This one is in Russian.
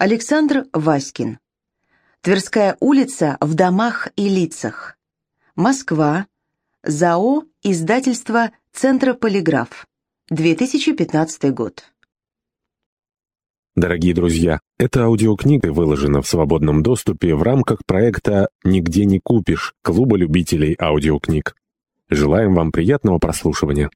Александр Васькин. Тверская улица в домах и лицах. Москва. ЗАО Издательство Центра Полиграф. 2015 год. Дорогие друзья, эта аудиокнига выложена в свободном доступе в рамках проекта «Нигде не купишь» Клуба любителей аудиокниг. Желаем вам приятного прослушивания.